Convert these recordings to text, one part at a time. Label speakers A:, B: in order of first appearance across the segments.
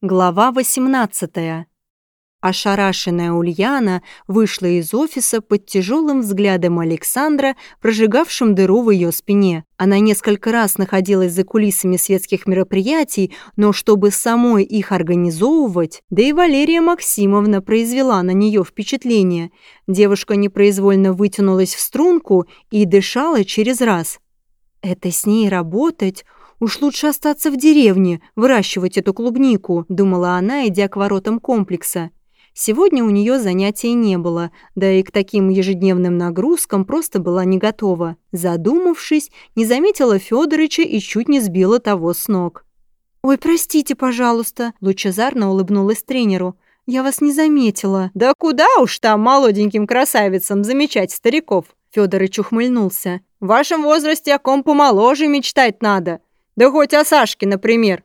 A: Глава 18. Ошарашенная Ульяна вышла из офиса под тяжелым взглядом Александра, прожигавшим дыру в ее спине. Она несколько раз находилась за кулисами светских мероприятий, но чтобы самой их организовывать, да и Валерия Максимовна произвела на нее впечатление. Девушка непроизвольно вытянулась в струнку и дышала через раз. «Это с ней работать?» «Уж лучше остаться в деревне, выращивать эту клубнику», — думала она, идя к воротам комплекса. Сегодня у нее занятий не было, да и к таким ежедневным нагрузкам просто была не готова. Задумавшись, не заметила Федорыча и чуть не сбила того с ног. «Ой, простите, пожалуйста», — лучезарно улыбнулась тренеру. «Я вас не заметила».
B: «Да куда уж там молоденьким красавицам замечать стариков?» Федорыч ухмыльнулся. «В вашем возрасте о ком помоложе мечтать надо. Да хоть о Сашке, например».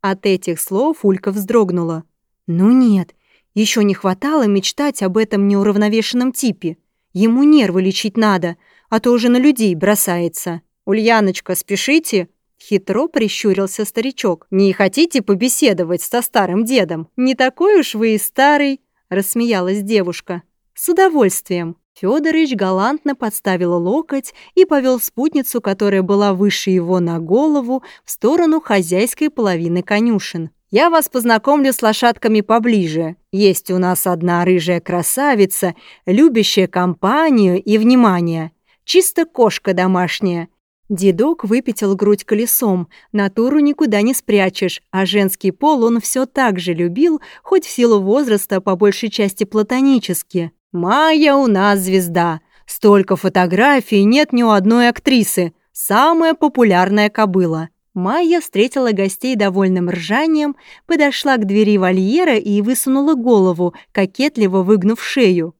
A: От этих слов Улька вздрогнула. «Ну нет, еще не хватало мечтать об этом неуравновешенном типе. Ему нервы лечить надо, а то уже на людей бросается».
B: «Ульяночка, спешите!»
A: Хитро прищурился старичок.
B: «Не хотите побеседовать со старым дедом?
A: Не такой уж вы и старый!» Рассмеялась девушка. «С удовольствием!» Федорович галантно подставил локоть и повел спутницу, которая была выше его на голову, в сторону хозяйской половины конюшен.
B: «Я вас познакомлю с лошадками поближе. Есть у нас одна рыжая красавица, любящая компанию и внимание. Чисто кошка домашняя.
A: Дедок выпятил грудь колесом, натуру никуда не спрячешь, а женский пол он все так же любил, хоть в силу возраста по большей части платонически.
B: «Майя у нас звезда. Столько фотографий нет ни у одной актрисы. Самая популярная кобыла».
A: Майя встретила гостей довольным ржанием, подошла к двери вольера и высунула голову, кокетливо выгнув шею.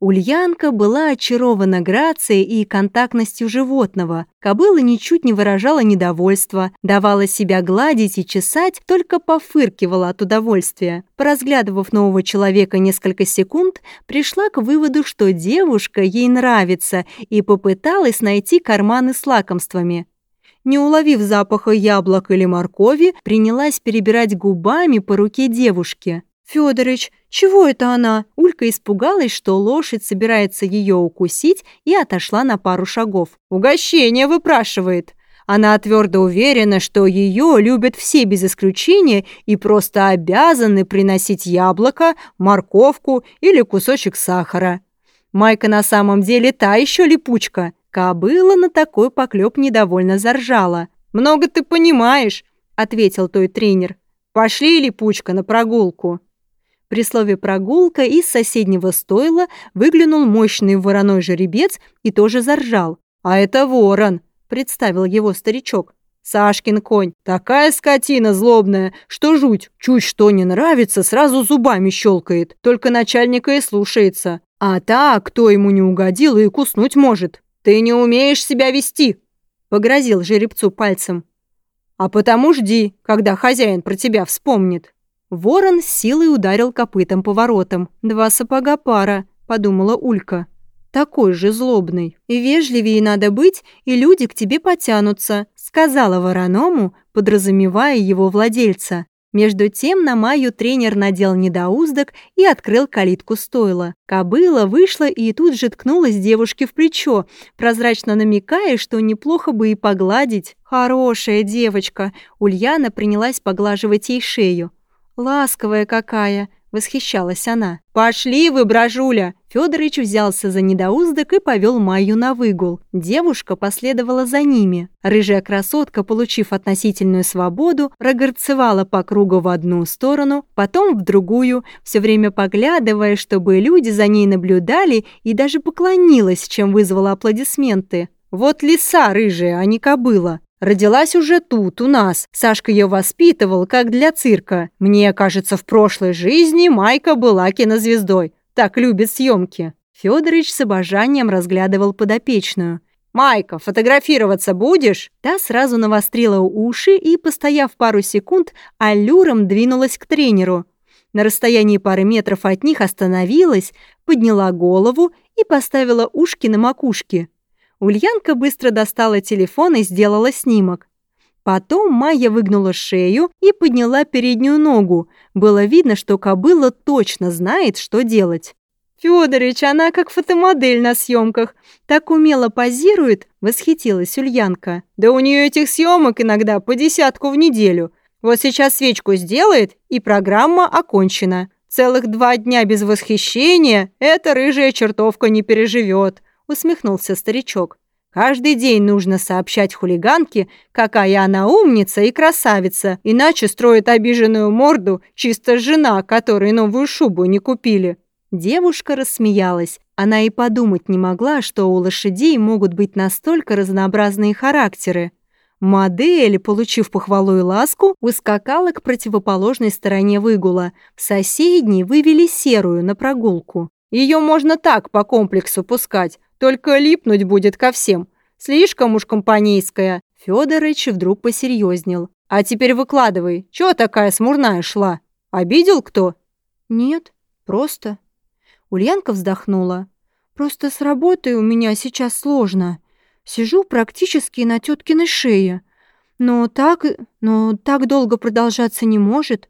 A: Ульянка была очарована грацией и контактностью животного. Кобыла ничуть не выражала недовольства, давала себя гладить и чесать, только пофыркивала от удовольствия. Поразглядывав нового человека несколько секунд, пришла к выводу, что девушка ей нравится, и попыталась найти карманы с лакомствами. Не уловив запаха яблок или моркови, принялась перебирать губами по руке девушки. «Фёдорыч, чего это она?» Улька испугалась, что лошадь собирается ее укусить и отошла на пару шагов.
B: «Угощение выпрашивает!» Она твердо уверена, что ее любят все без исключения и просто обязаны приносить яблоко, морковку или кусочек сахара. Майка на самом деле та еще липучка.
A: Кобыла на такой поклеп недовольно заржала.
B: «Много ты понимаешь», — ответил той тренер. «Пошли, липучка, на прогулку».
A: При слове «прогулка» из соседнего стойла выглянул мощный вороной жеребец и тоже заржал.
B: «А это ворон», — представил его старичок. «Сашкин конь, такая скотина злобная, что жуть, чуть что не нравится, сразу зубами щелкает, только начальника и слушается. А так, кто ему не угодил и куснуть может. Ты не умеешь себя вести», — погрозил жеребцу пальцем. «А потому жди, когда хозяин про тебя вспомнит».
A: Ворон с силой ударил копытом по воротам. «Два сапога пара», — подумала Улька. «Такой же злобный. И вежливее надо быть, и люди к тебе потянутся», — сказала вороному, подразумевая его владельца. Между тем на Майю тренер надел недоуздок и открыл калитку стойла. Кобыла вышла и тут же ткнулась девушке в плечо, прозрачно намекая, что неплохо бы и погладить. «Хорошая девочка!» Ульяна принялась поглаживать ей шею. «Ласковая какая!» — восхищалась она.
B: «Пошли вы, брожуля!»
A: Федорович взялся за недоуздок и повел Майю на выгул. Девушка последовала за ними. Рыжая красотка, получив относительную свободу, прогорцевала по кругу в одну сторону, потом в другую, все время поглядывая, чтобы люди за ней наблюдали и даже поклонилась, чем вызвала аплодисменты.
B: «Вот лиса рыжая, а не кобыла!» Родилась уже тут, у нас. Сашка ее воспитывал, как для цирка. Мне кажется, в прошлой жизни Майка была кинозвездой. Так любит съемки.
A: Федорович с обожанием разглядывал подопечную.
B: «Майка, фотографироваться будешь?»
A: Та сразу навострила уши и, постояв пару секунд, аллюром двинулась к тренеру. На расстоянии пары метров от них остановилась, подняла голову и поставила ушки на макушке. Ульянка быстро достала телефон и сделала снимок. Потом Майя выгнула шею и подняла переднюю ногу. Было видно, что кобыла точно знает, что делать. «Фёдорович, она как фотомодель на съемках. Так умело позирует», — восхитилась Ульянка. «Да у нее этих съемок иногда по десятку в неделю. Вот сейчас свечку сделает, и программа окончена. Целых два дня без восхищения эта рыжая чертовка не переживет», — усмехнулся старичок. Каждый день нужно сообщать хулиганке, какая она умница и красавица, иначе строит обиженную морду чисто жена, которой новую шубу не купили». Девушка рассмеялась. Она и подумать не могла, что у лошадей могут быть настолько разнообразные характеры. Модель, получив похвалу и ласку, ускакала к противоположной стороне выгула. В соседней вывели серую на прогулку. Ее можно так по комплексу пускать, только липнуть будет ко всем. Слишком уж компанейская». Федорович вдруг посерьезнел. «А теперь выкладывай, чего такая смурная шла? Обидел кто?»
B: «Нет, просто». Ульянка вздохнула. «Просто с работой у меня сейчас сложно. Сижу практически на теткиной шее. Но так, но так долго продолжаться не может.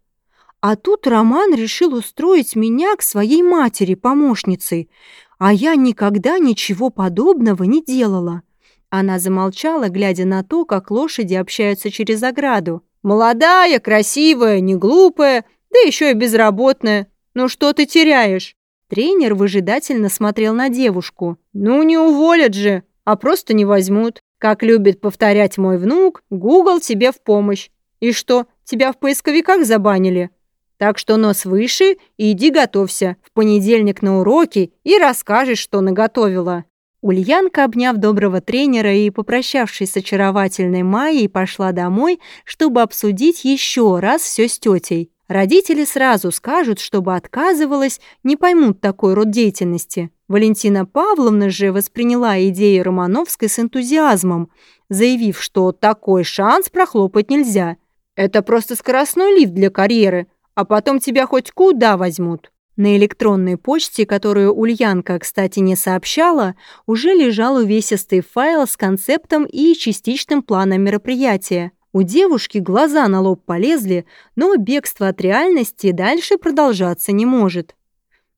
B: А тут Роман решил устроить меня к своей матери помощницей а я никогда ничего подобного не делала». Она замолчала, глядя на то, как лошади общаются через ограду.
A: «Молодая, красивая, не глупая, да еще и безработная. Ну что ты теряешь?»
B: Тренер выжидательно смотрел на девушку.
A: «Ну не уволят же, а просто не возьмут. Как любит повторять мой внук, Google тебе в помощь. И что, тебя в поисковиках забанили? Так что нос выше иди готовься. В понедельник на уроки и расскажешь, что наготовила».
B: Ульянка, обняв доброго тренера и попрощавшись с очаровательной Майей, пошла домой, чтобы обсудить еще раз все с тетей. Родители сразу скажут, чтобы отказывалась, не поймут такой род деятельности. Валентина Павловна же восприняла идею Романовской с энтузиазмом, заявив, что такой шанс прохлопать нельзя.
A: «Это просто скоростной лифт для карьеры», а потом тебя хоть куда возьмут».
B: На электронной почте, которую Ульянка, кстати, не сообщала, уже лежал увесистый файл с концептом и частичным планом мероприятия. У девушки глаза на лоб полезли, но бегство от реальности дальше продолжаться не может.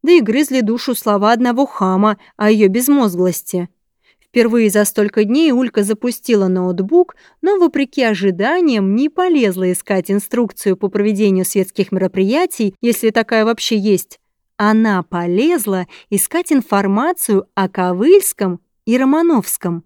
B: Да и грызли душу слова одного хама о ее безмозглости. Впервые за столько дней Улька запустила ноутбук, но, вопреки ожиданиям, не полезла искать инструкцию по проведению светских мероприятий, если такая вообще есть. Она полезла искать информацию о Ковыльском и Романовском.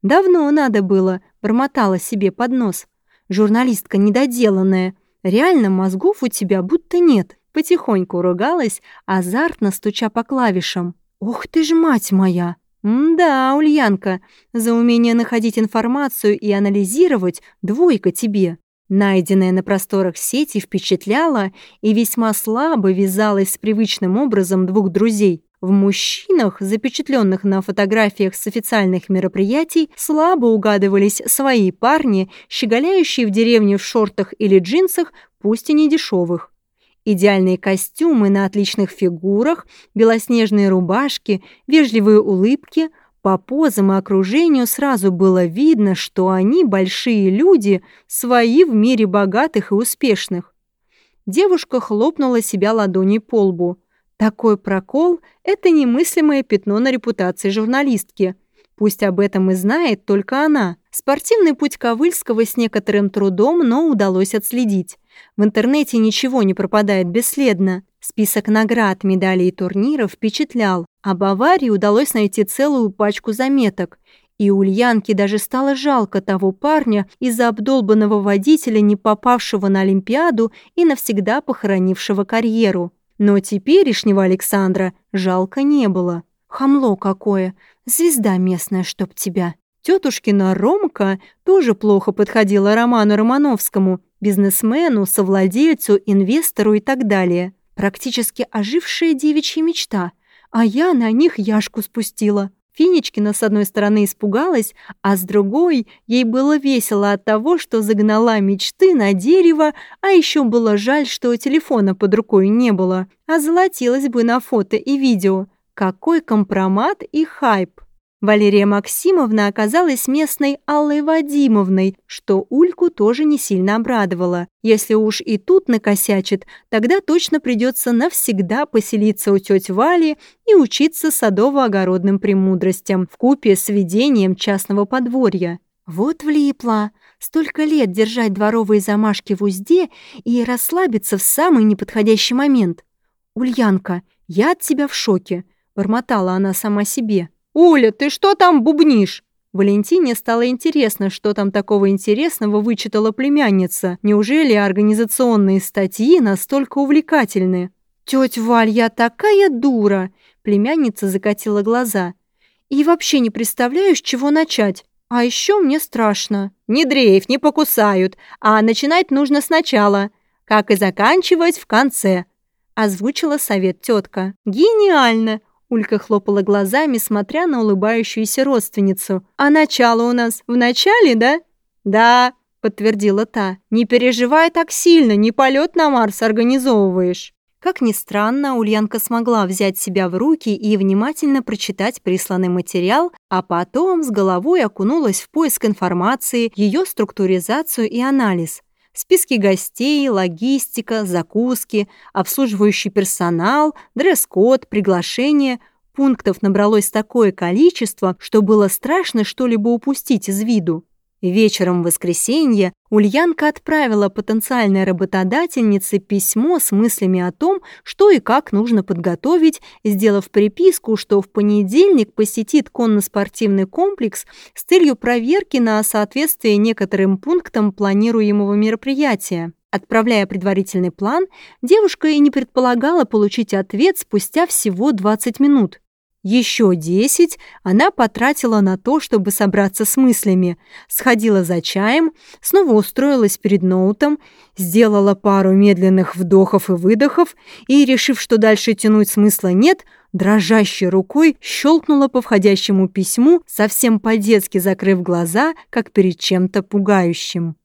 B: «Давно надо было», — бормотала себе под нос. «Журналистка недоделанная. Реально мозгов у тебя будто нет». Потихоньку ругалась, азартно стуча по клавишам. «Ох ты ж мать моя!» «Да, Ульянка, за умение находить информацию и анализировать двойка тебе». Найденная на просторах сети впечатляла и весьма слабо вязалась с привычным образом двух друзей. В мужчинах, запечатленных на фотографиях с официальных мероприятий, слабо угадывались свои парни, щеголяющие в деревне в шортах или джинсах, пусть и не дешевых. Идеальные костюмы на отличных фигурах, белоснежные рубашки, вежливые улыбки. По позам и окружению сразу было видно, что они большие люди, свои в мире богатых и успешных. Девушка хлопнула себя ладонью по лбу. Такой прокол – это немыслимое пятно на репутации журналистки. Пусть об этом и знает только она. Спортивный путь Ковыльского с некоторым трудом, но удалось отследить. В интернете ничего не пропадает бесследно. Список наград, медалей и турниров впечатлял, а Баварии удалось найти целую пачку заметок. И Ульянке даже стало жалко того парня из-за обдолбанного водителя, не попавшего на Олимпиаду и навсегда похоронившего карьеру. Но теперешнего Александра жалко не было. Хамло какое, звезда местная, чтоб тебя. Тетушкина Ромка тоже плохо подходила Роману Романовскому, бизнесмену, совладельцу, инвестору и так далее. Практически ожившая девичья мечта. А я на них яшку спустила. Финичкина с одной стороны испугалась, а с другой ей было весело от того, что загнала мечты на дерево, а еще было жаль, что телефона под рукой не было, а золотилась бы на фото и видео. Какой компромат и хайп!
A: Валерия Максимовна оказалась местной Аллой Вадимовной, что Ульку тоже не сильно обрадовало. Если уж и тут накосячит, тогда точно придется навсегда поселиться у тети Вали и учиться садово-огородным премудростям в купе с ведением частного подворья. Вот влипла. Столько лет держать дворовые замашки в узде и расслабиться в самый неподходящий момент. «Ульянка, я от тебя в шоке», — бормотала она сама себе. «Уля, ты что там бубнишь?» Валентине стало интересно, что там такого интересного вычитала племянница. Неужели организационные статьи настолько увлекательны? «Тетя Валь, я такая дура!» Племянница закатила глаза. «И вообще не представляю, с чего начать. А еще мне страшно». «Не дрейф, не покусают, а начинать нужно сначала, как и заканчивать в конце», озвучила совет тетка. «Гениально!» Улька хлопала глазами, смотря на улыбающуюся родственницу. «А начало у нас в начале, да?» «Да», — подтвердила та. «Не переживай так сильно, не полет на Марс организовываешь». Как ни странно, Ульянка смогла взять себя в руки и внимательно прочитать присланный материал, а потом с головой окунулась в поиск информации, ее структуризацию и анализ. Списки гостей, логистика, закуски, обслуживающий персонал, дресс-код, приглашения. Пунктов набралось такое количество, что было страшно что-либо упустить из виду. Вечером в воскресенье Ульянка отправила потенциальной работодательнице письмо с мыслями о том, что и как нужно подготовить, сделав приписку, что в понедельник посетит конно-спортивный комплекс с целью проверки на соответствие некоторым пунктам планируемого мероприятия. Отправляя предварительный план, девушка и не предполагала получить ответ спустя всего 20 минут. Еще десять она потратила на то, чтобы собраться с мыслями. Сходила за чаем, снова устроилась перед ноутом, сделала пару медленных вдохов и выдохов и, решив, что дальше тянуть смысла нет, дрожащей рукой щелкнула по входящему письму, совсем по-детски закрыв глаза, как перед чем-то пугающим.